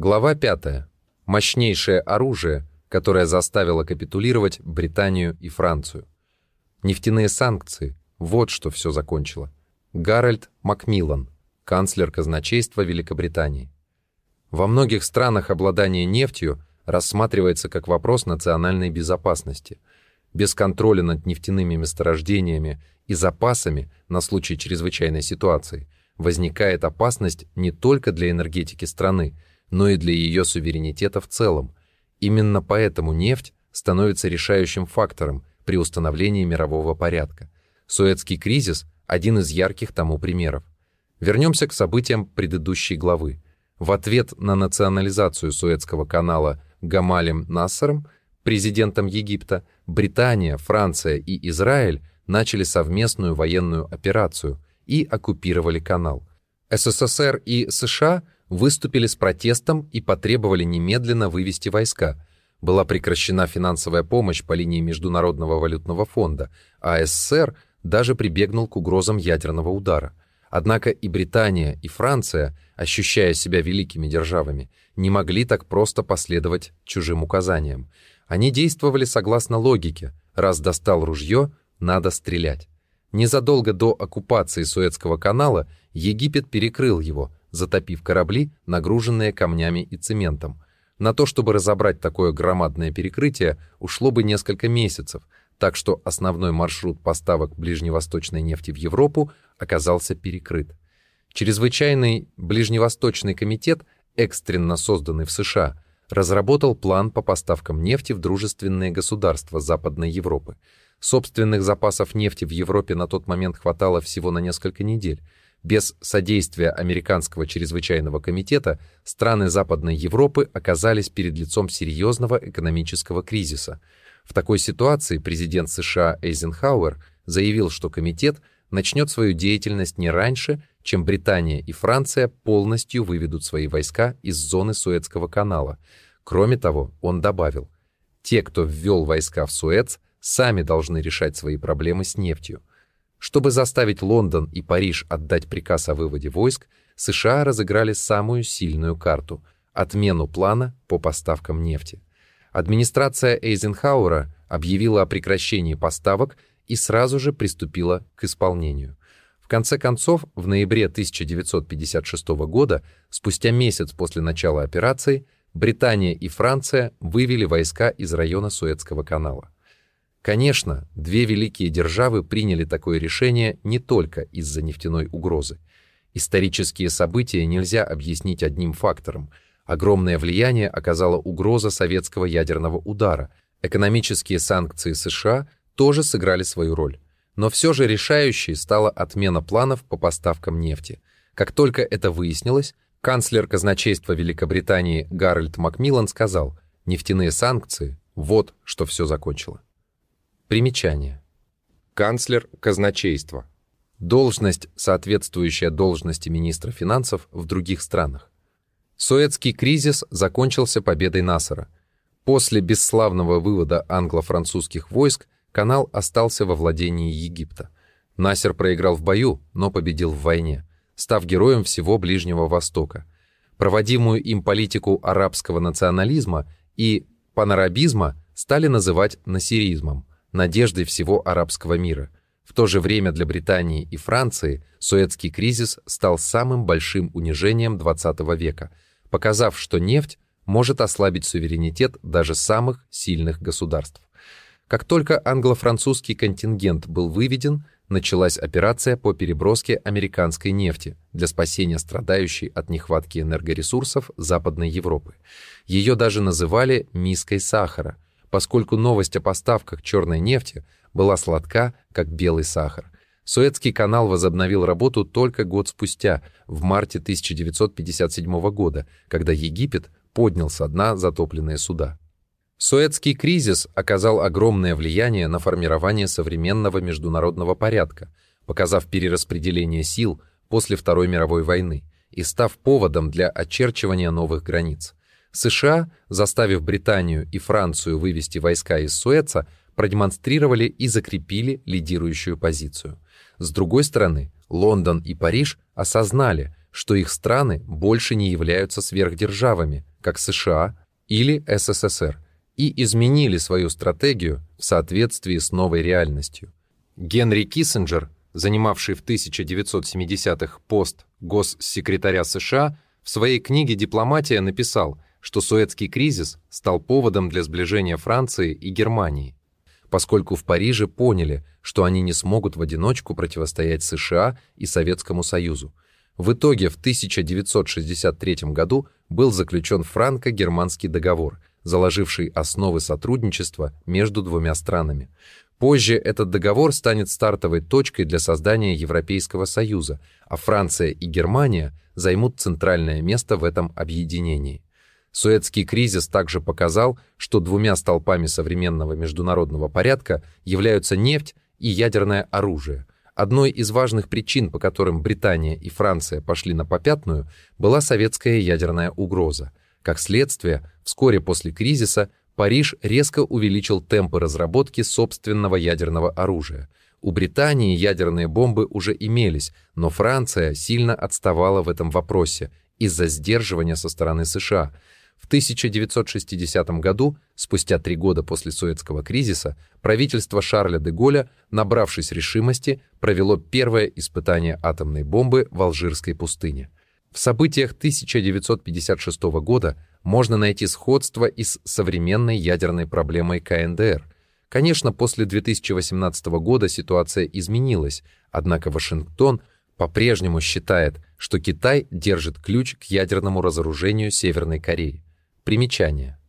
Глава 5. Мощнейшее оружие, которое заставило капитулировать Британию и Францию. Нефтяные санкции – вот что все закончило. Гарольд Макмиллан, канцлер казначейства Великобритании. Во многих странах обладание нефтью рассматривается как вопрос национальной безопасности. Без контроля над нефтяными месторождениями и запасами на случай чрезвычайной ситуации возникает опасность не только для энергетики страны, но и для ее суверенитета в целом. Именно поэтому нефть становится решающим фактором при установлении мирового порядка. Суэцкий кризис – один из ярких тому примеров. Вернемся к событиям предыдущей главы. В ответ на национализацию Суэцкого канала Гамалем Нассером, президентом Египта, Британия, Франция и Израиль начали совместную военную операцию и оккупировали канал. СССР и США выступили с протестом и потребовали немедленно вывести войска. Была прекращена финансовая помощь по линии Международного валютного фонда, а СССР даже прибегнул к угрозам ядерного удара. Однако и Британия, и Франция, ощущая себя великими державами, не могли так просто последовать чужим указаниям. Они действовали согласно логике «раз достал ружье, надо стрелять». Незадолго до оккупации Суэцкого канала Египет перекрыл его, затопив корабли, нагруженные камнями и цементом. На то, чтобы разобрать такое громадное перекрытие, ушло бы несколько месяцев, так что основной маршрут поставок ближневосточной нефти в Европу оказался перекрыт. Чрезвычайный Ближневосточный комитет, экстренно созданный в США, разработал план по поставкам нефти в дружественные государства Западной Европы. Собственных запасов нефти в Европе на тот момент хватало всего на несколько недель. Без содействия Американского чрезвычайного комитета страны Западной Европы оказались перед лицом серьезного экономического кризиса – в такой ситуации президент США Эйзенхауэр заявил, что комитет начнет свою деятельность не раньше, чем Британия и Франция полностью выведут свои войска из зоны Суэцкого канала. Кроме того, он добавил, те, кто ввел войска в Суэц, сами должны решать свои проблемы с нефтью. Чтобы заставить Лондон и Париж отдать приказ о выводе войск, США разыграли самую сильную карту – отмену плана по поставкам нефти. Администрация Эйзенхауэра объявила о прекращении поставок и сразу же приступила к исполнению. В конце концов, в ноябре 1956 года, спустя месяц после начала операции, Британия и Франция вывели войска из района Суэцкого канала. Конечно, две великие державы приняли такое решение не только из-за нефтяной угрозы. Исторические события нельзя объяснить одним фактором – Огромное влияние оказала угроза советского ядерного удара. Экономические санкции США тоже сыграли свою роль. Но все же решающей стала отмена планов по поставкам нефти. Как только это выяснилось, канцлер казначейства Великобритании Гарольд Макмиллан сказал, нефтяные санкции – вот что все закончило. Примечание. Канцлер казначейства. Должность, соответствующая должности министра финансов в других странах. Суэцкий кризис закончился победой Насара. После бесславного вывода англо-французских войск канал остался во владении Египта. Насер проиграл в бою, но победил в войне, став героем всего Ближнего Востока. Проводимую им политику арабского национализма и панарабизма стали называть насиризмом, надеждой всего арабского мира. В то же время для Британии и Франции Суэцкий кризис стал самым большим унижением XX века – показав, что нефть может ослабить суверенитет даже самых сильных государств. Как только англо-французский контингент был выведен, началась операция по переброске американской нефти для спасения страдающей от нехватки энергоресурсов Западной Европы. Ее даже называли «миской сахара», поскольку новость о поставках черной нефти была сладка, как белый сахар – Суэцкий канал возобновил работу только год спустя, в марте 1957 года, когда Египет поднял со дна затопленные суда. Суэцкий кризис оказал огромное влияние на формирование современного международного порядка, показав перераспределение сил после Второй мировой войны и став поводом для очерчивания новых границ. США, заставив Британию и Францию вывести войска из Суэца, продемонстрировали и закрепили лидирующую позицию – с другой стороны, Лондон и Париж осознали, что их страны больше не являются сверхдержавами, как США или СССР, и изменили свою стратегию в соответствии с новой реальностью. Генри Киссинджер, занимавший в 1970-х пост госсекретаря США, в своей книге «Дипломатия» написал, что Суэцкий кризис стал поводом для сближения Франции и Германии, поскольку в Париже поняли, что они не смогут в одиночку противостоять США и Советскому Союзу. В итоге в 1963 году был заключен франко-германский договор, заложивший основы сотрудничества между двумя странами. Позже этот договор станет стартовой точкой для создания Европейского Союза, а Франция и Германия займут центральное место в этом объединении. Суэцкий кризис также показал, что двумя столпами современного международного порядка являются нефть и ядерное оружие. Одной из важных причин, по которым Британия и Франция пошли на попятную, была советская ядерная угроза. Как следствие, вскоре после кризиса Париж резко увеличил темпы разработки собственного ядерного оружия. У Британии ядерные бомбы уже имелись, но Франция сильно отставала в этом вопросе из-за сдерживания со стороны США. В 1960 году, спустя три года после Суэцкого кризиса, правительство Шарля де Голля, набравшись решимости, провело первое испытание атомной бомбы в Алжирской пустыне. В событиях 1956 года можно найти сходство и с современной ядерной проблемой КНДР. Конечно, после 2018 года ситуация изменилась, однако Вашингтон по-прежнему считает, что Китай держит ключ к ядерному разоружению Северной Кореи. Примечание.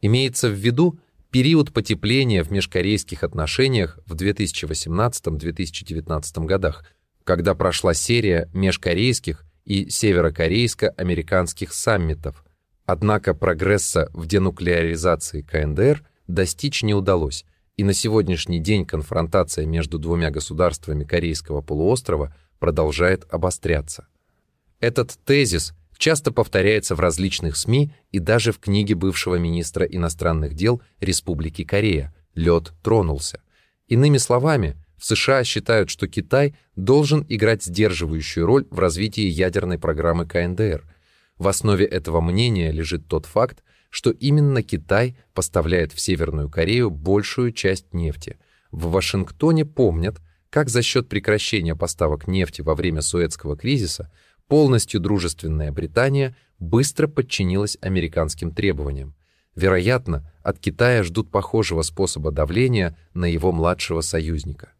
Имеется в виду период потепления в межкорейских отношениях в 2018-2019 годах, когда прошла серия межкорейских и северокорейско-американских саммитов. Однако прогресса в денуклеаризации КНДР достичь не удалось, и на сегодняшний день конфронтация между двумя государствами Корейского полуострова продолжает обостряться. Этот тезис часто повторяется в различных СМИ и даже в книге бывшего министра иностранных дел Республики Корея «Лед тронулся». Иными словами, в США считают, что Китай должен играть сдерживающую роль в развитии ядерной программы КНДР. В основе этого мнения лежит тот факт, что именно Китай поставляет в Северную Корею большую часть нефти. В Вашингтоне помнят, как за счет прекращения поставок нефти во время Суэцкого кризиса полностью дружественная Британия быстро подчинилась американским требованиям. Вероятно, от Китая ждут похожего способа давления на его младшего союзника.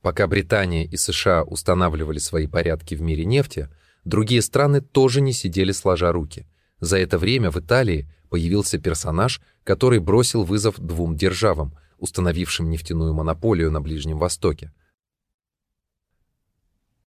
Пока Британия и США устанавливали свои порядки в мире нефти, другие страны тоже не сидели сложа руки. За это время в Италии появился персонаж, который бросил вызов двум державам, установившим нефтяную монополию на Ближнем Востоке –